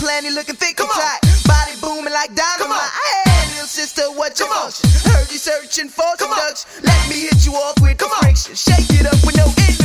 plenty, looking thick Come and tight. Body booming like dynamite. I little sister, what you function? Heard you searching for some ducks. Let me hit you off with Come the friction. Shake it up with no end.